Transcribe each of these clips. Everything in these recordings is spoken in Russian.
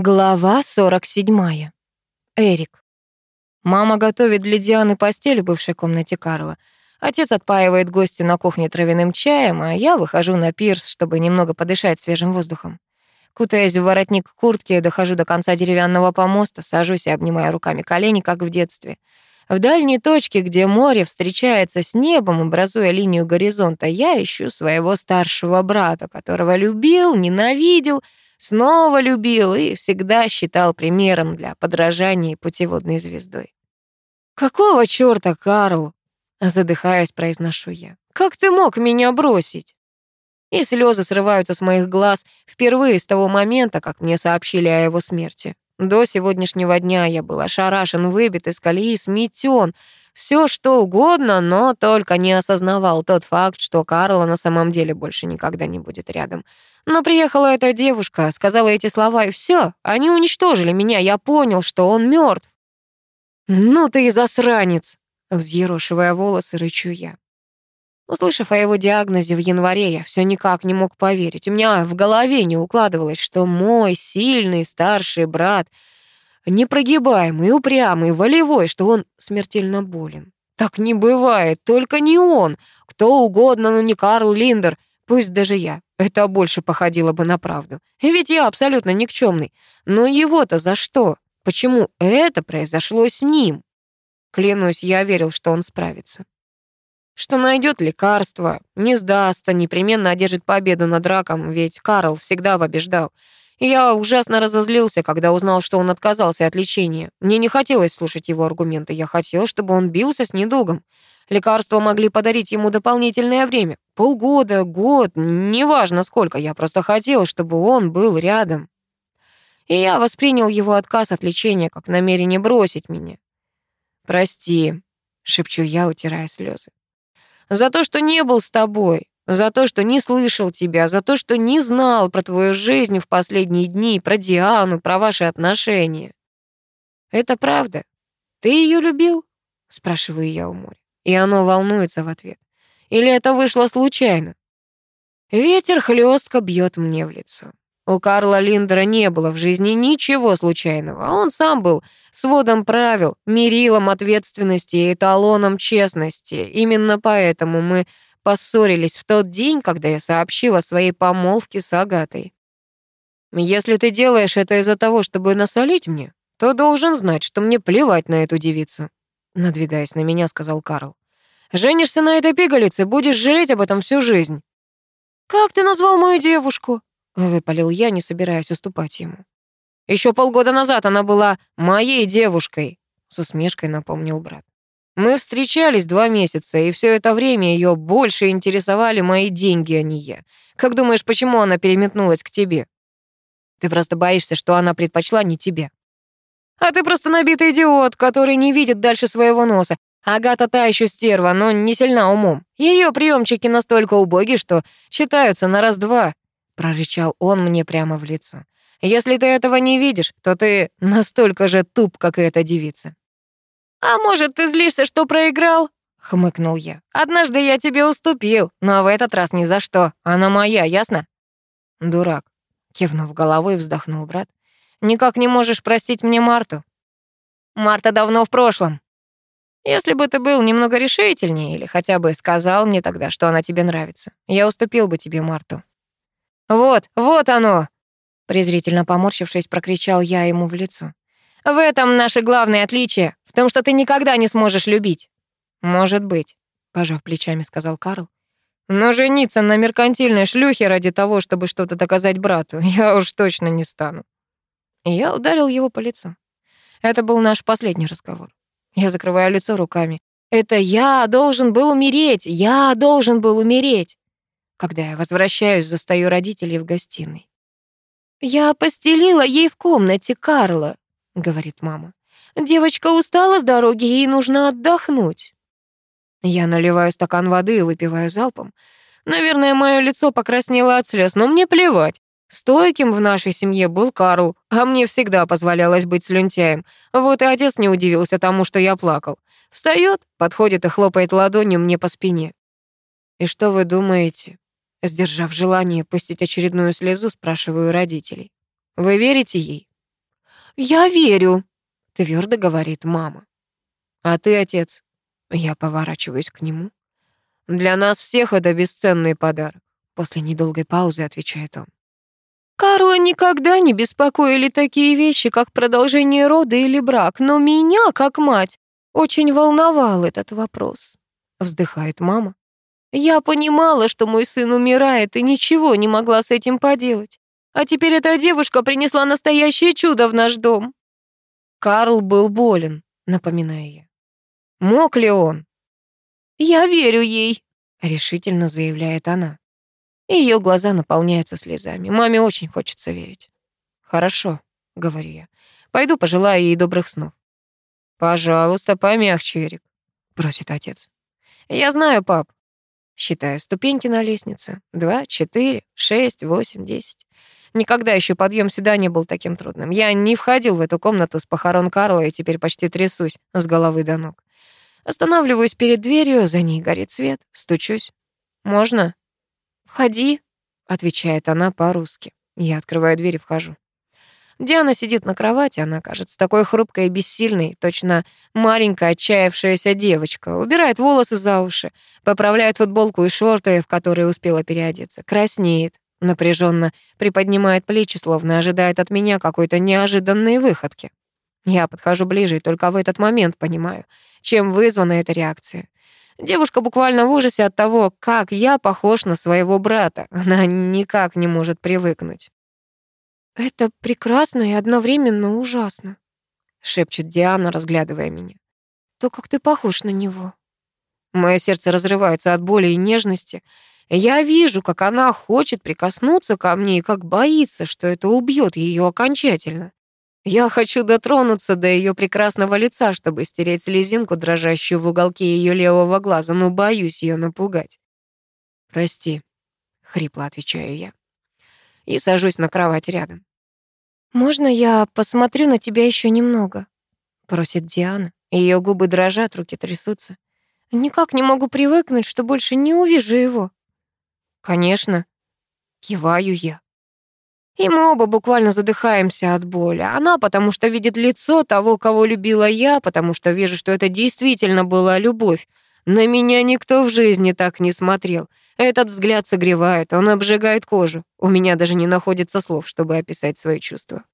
Глава 47. Эрик. Мама готовит для Дианы постель в бывшей комнате Карла. Отец отпаивает гостю на кухне травяным чаем, а я выхожу на пирс, чтобы немного подышать свежим воздухом. Кутаясь в воротник куртки, дохожу до конца деревянного помоста, сажусь и обнимаю руками колени, как в детстве. В дальней точке, где море встречается с небом, образуя линию горизонта, я ищу своего старшего брата, которого любил, ненавидел — снова любил и всегда считал примером для подражания путеводной звездой. «Какого чёрта, Карл?» — задыхаясь, произношу я. «Как ты мог меня бросить?» И слезы срываются с моих глаз впервые с того момента, как мне сообщили о его смерти. До сегодняшнего дня я был ошарашен, выбит из колеи, сметен, все что угодно, но только не осознавал тот факт, что Карла на самом деле больше никогда не будет рядом. Но приехала эта девушка, сказала эти слова, и все, они уничтожили меня, я понял, что он мертв. «Ну ты и засранец!» Взъерошивая волосы, рычу я. Услышав о его диагнозе в январе, я все никак не мог поверить. У меня в голове не укладывалось, что мой сильный старший брат — непрогибаемый, упрямый, волевой, что он смертельно болен. Так не бывает, только не он. Кто угодно, но не Карл Линдер, пусть даже я. Это больше походило бы на правду. Ведь я абсолютно никчемный. Но его-то за что? Почему это произошло с ним? Клянусь, я верил, что он справится. Что найдет лекарство, не сдастся, непременно одержит победу над раком, ведь Карл всегда побеждал. И я ужасно разозлился, когда узнал, что он отказался от лечения. Мне не хотелось слушать его аргументы. Я хотел, чтобы он бился с недугом. Лекарства могли подарить ему дополнительное время. Полгода, год, неважно сколько. Я просто хотел, чтобы он был рядом. И я воспринял его отказ от лечения как намерение бросить меня. «Прости», — шепчу я, утирая слезы. «За то, что не был с тобой, за то, что не слышал тебя, за то, что не знал про твою жизнь в последние дни, про Диану, про ваши отношения. Это правда. Ты ее любил? Спрашиваю я у моря. И оно волнуется в ответ. Или это вышло случайно? Ветер хлестко бьет мне в лицо. У Карла Линдера не было в жизни ничего случайного. Он сам был сводом правил, мерилом ответственности и эталоном честности. Именно поэтому мы поссорились в тот день, когда я сообщила о своей помолвке с Агатой. Если ты делаешь это из-за того, чтобы насолить мне, то должен знать, что мне плевать на эту девицу. Надвигаясь на меня, сказал Карл. Женишься на этой пигалице, будешь жалеть об этом всю жизнь. Как ты назвал мою девушку? Выпалил я, не собираясь уступать ему. Еще полгода назад она была моей девушкой, с усмешкой напомнил брат. Мы встречались два месяца, и все это время ее больше интересовали мои деньги, а не я. Как думаешь, почему она переметнулась к тебе? Ты просто боишься, что она предпочла не тебе. А ты просто набитый идиот, который не видит дальше своего носа. Агата та еще стерва, но не сильна умом. Ее приемчики настолько убоги, что читаются на раз-два», — прорычал он мне прямо в лицо. «Если ты этого не видишь, то ты настолько же туп, как и эта девица». «А может, ты злишься, что проиграл?» — хмыкнул я. «Однажды я тебе уступил, но в этот раз ни за что. Она моя, ясно?» «Дурак», — кивнув головой, вздохнул брат. «Никак не можешь простить мне Марту?» «Марта давно в прошлом. Если бы ты был немного решительнее или хотя бы сказал мне тогда, что она тебе нравится, я уступил бы тебе Марту». «Вот, вот оно!» Презрительно поморщившись, прокричал я ему в лицо. В этом наше главное отличие, в том, что ты никогда не сможешь любить. Может быть, пожав плечами, сказал Карл. Но жениться на меркантильной шлюхе ради того, чтобы что-то доказать брату, я уж точно не стану. И я ударил его по лицу. Это был наш последний разговор. Я закрываю лицо руками. Это я должен был умереть, я должен был умереть. Когда я возвращаюсь, застаю родителей в гостиной. Я постелила ей в комнате Карла, говорит мама. Девочка устала с дороги, ей нужно отдохнуть. Я наливаю стакан воды и выпиваю залпом. Наверное, мое лицо покраснело от слез, но мне плевать. Стойким в нашей семье был Карл, а мне всегда позволялось быть слюнтяем. Вот и отец не удивился тому, что я плакал. Встает, подходит и хлопает ладонью мне по спине. «И что вы думаете?» Сдержав желание пустить очередную слезу, спрашиваю родителей. «Вы верите ей?» «Я верю», — твердо говорит мама. «А ты, отец?» Я поворачиваюсь к нему. «Для нас всех это бесценный подарок», — после недолгой паузы отвечает он. Карла никогда не беспокоили такие вещи, как продолжение рода или брак, но меня, как мать, очень волновал этот вопрос. Вздыхает мама. Я понимала, что мой сын умирает, и ничего не могла с этим поделать. А теперь эта девушка принесла настоящее чудо в наш дом. Карл был болен, напоминаю я. Мог ли он? Я верю ей, решительно заявляет она. Ее глаза наполняются слезами. Маме очень хочется верить. «Хорошо», — говорю я. «Пойду пожелаю ей добрых снов». «Пожалуйста, помягче, Эрик», — просит отец. «Я знаю, пап». Считаю ступеньки на лестнице. Два, четыре, шесть, восемь, десять. Никогда еще подъем сюда не был таким трудным. Я не входил в эту комнату с похорон Карла и теперь почти трясусь с головы до ног. Останавливаюсь перед дверью, за ней горит свет, стучусь. «Можно?» «Входи», — отвечает она по-русски. Я открываю дверь и вхожу. Диана сидит на кровати, она кажется такой хрупкой и бессильной, точно маленькая отчаявшаяся девочка. Убирает волосы за уши, поправляет футболку и шорты, в которые успела переодеться. Краснеет, напряженно приподнимает плечи, словно ожидает от меня какой-то неожиданной выходки. Я подхожу ближе и только в этот момент понимаю, чем вызвана эта реакция. Девушка буквально в ужасе от того, как я похож на своего брата. Она никак не может привыкнуть. «Это прекрасно и одновременно ужасно», — шепчет Диана, разглядывая меня. «То, как ты похож на него». Мое сердце разрывается от боли и нежности. Я вижу, как она хочет прикоснуться ко мне и как боится, что это убьет ее окончательно. Я хочу дотронуться до ее прекрасного лица, чтобы стереть слезинку, дрожащую в уголке ее левого глаза, но боюсь ее напугать. «Прости», — хрипло отвечаю я. И сажусь на кровать рядом. «Можно я посмотрю на тебя еще немного?» — просит Диана. Ее губы дрожат, руки трясутся. «Никак не могу привыкнуть, что больше не увижу его». «Конечно», — киваю я. И мы оба буквально задыхаемся от боли. Она, потому что видит лицо того, кого любила я, потому что вижу, что это действительно была любовь. На меня никто в жизни так не смотрел. Этот взгляд согревает, он обжигает кожу. У меня даже не находится слов, чтобы описать свои чувства.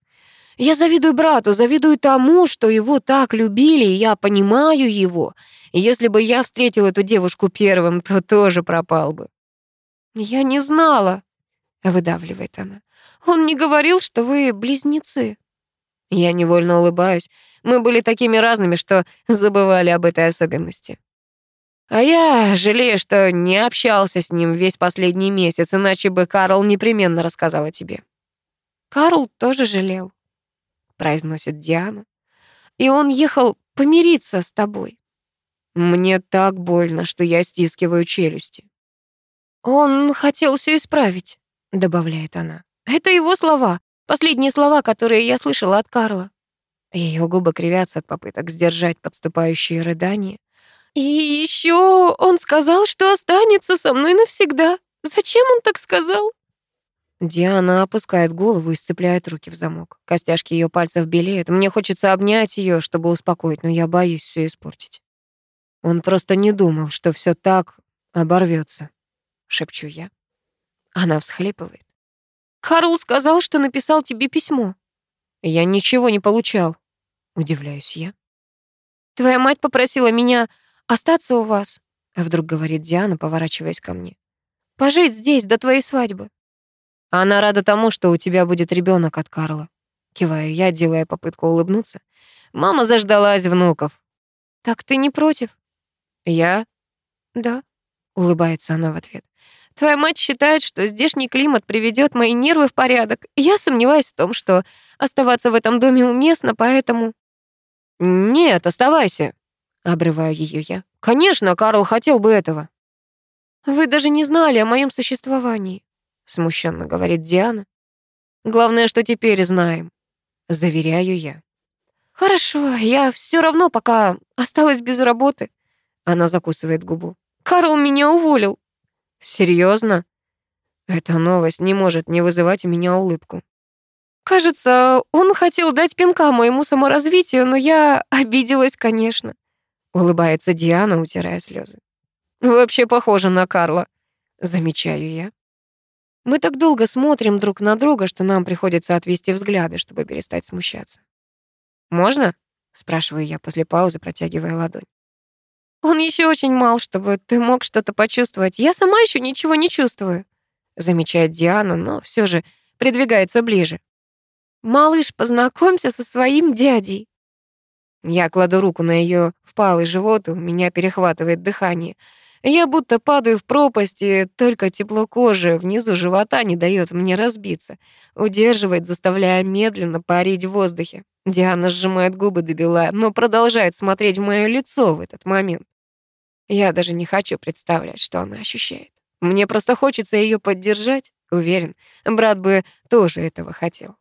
Я завидую брату, завидую тому, что его так любили, и я понимаю его. Если бы я встретил эту девушку первым, то тоже пропал бы. «Я не знала», — выдавливает она. Он не говорил, что вы близнецы. Я невольно улыбаюсь. Мы были такими разными, что забывали об этой особенности. А я жалею, что не общался с ним весь последний месяц, иначе бы Карл непременно рассказал о тебе. Карл тоже жалел, произносит Диана. И он ехал помириться с тобой. Мне так больно, что я стискиваю челюсти. Он хотел все исправить, добавляет она. Это его слова, последние слова, которые я слышала от Карла. Ее губы кривятся от попыток сдержать подступающие рыдания. И еще он сказал, что останется со мной навсегда. Зачем он так сказал? Диана опускает голову и сцепляет руки в замок. Костяшки ее пальцев белеют. Мне хочется обнять ее, чтобы успокоить, но я боюсь все испортить. Он просто не думал, что все так оборвется, шепчу я. Она всхлипывает. Карл сказал, что написал тебе письмо. Я ничего не получал. Удивляюсь я. Твоя мать попросила меня остаться у вас, вдруг говорит Диана, поворачиваясь ко мне. Пожить здесь до твоей свадьбы. Она рада тому, что у тебя будет ребенок от Карла. Киваю я, делая попытку улыбнуться. Мама заждалась внуков. Так ты не против? Я? Да, улыбается она в ответ. Твоя мать считает, что здешний климат приведет мои нервы в порядок. Я сомневаюсь в том, что оставаться в этом доме уместно, поэтому... Нет, оставайся, обрываю ее я. Конечно, Карл хотел бы этого. Вы даже не знали о моем существовании, смущенно говорит Диана. Главное, что теперь знаем, заверяю я. Хорошо, я все равно пока осталась без работы. Она закусывает губу. Карл меня уволил. Серьезно? Эта новость не может не вызывать у меня улыбку. Кажется, он хотел дать пинка моему саморазвитию, но я обиделась, конечно. Улыбается Диана, утирая слезы. Вообще похоже на Карла, замечаю я. Мы так долго смотрим друг на друга, что нам приходится отвести взгляды, чтобы перестать смущаться. «Можно?» — спрашиваю я после паузы, протягивая ладонь. «Он еще очень мал, чтобы ты мог что-то почувствовать. Я сама еще ничего не чувствую», — замечает Диана, но все же придвигается ближе. «Малыш, познакомься со своим дядей». Я кладу руку на ее впалый живот, и у меня перехватывает дыхание — я будто падаю в пропасть, и только тепло кожи внизу живота не дает мне разбиться. Удерживает, заставляя медленно парить в воздухе. Диана сжимает губы до бела, но продолжает смотреть в моё лицо в этот момент. Я даже не хочу представлять, что она ощущает. Мне просто хочется её поддержать. Уверен, брат бы тоже этого хотел.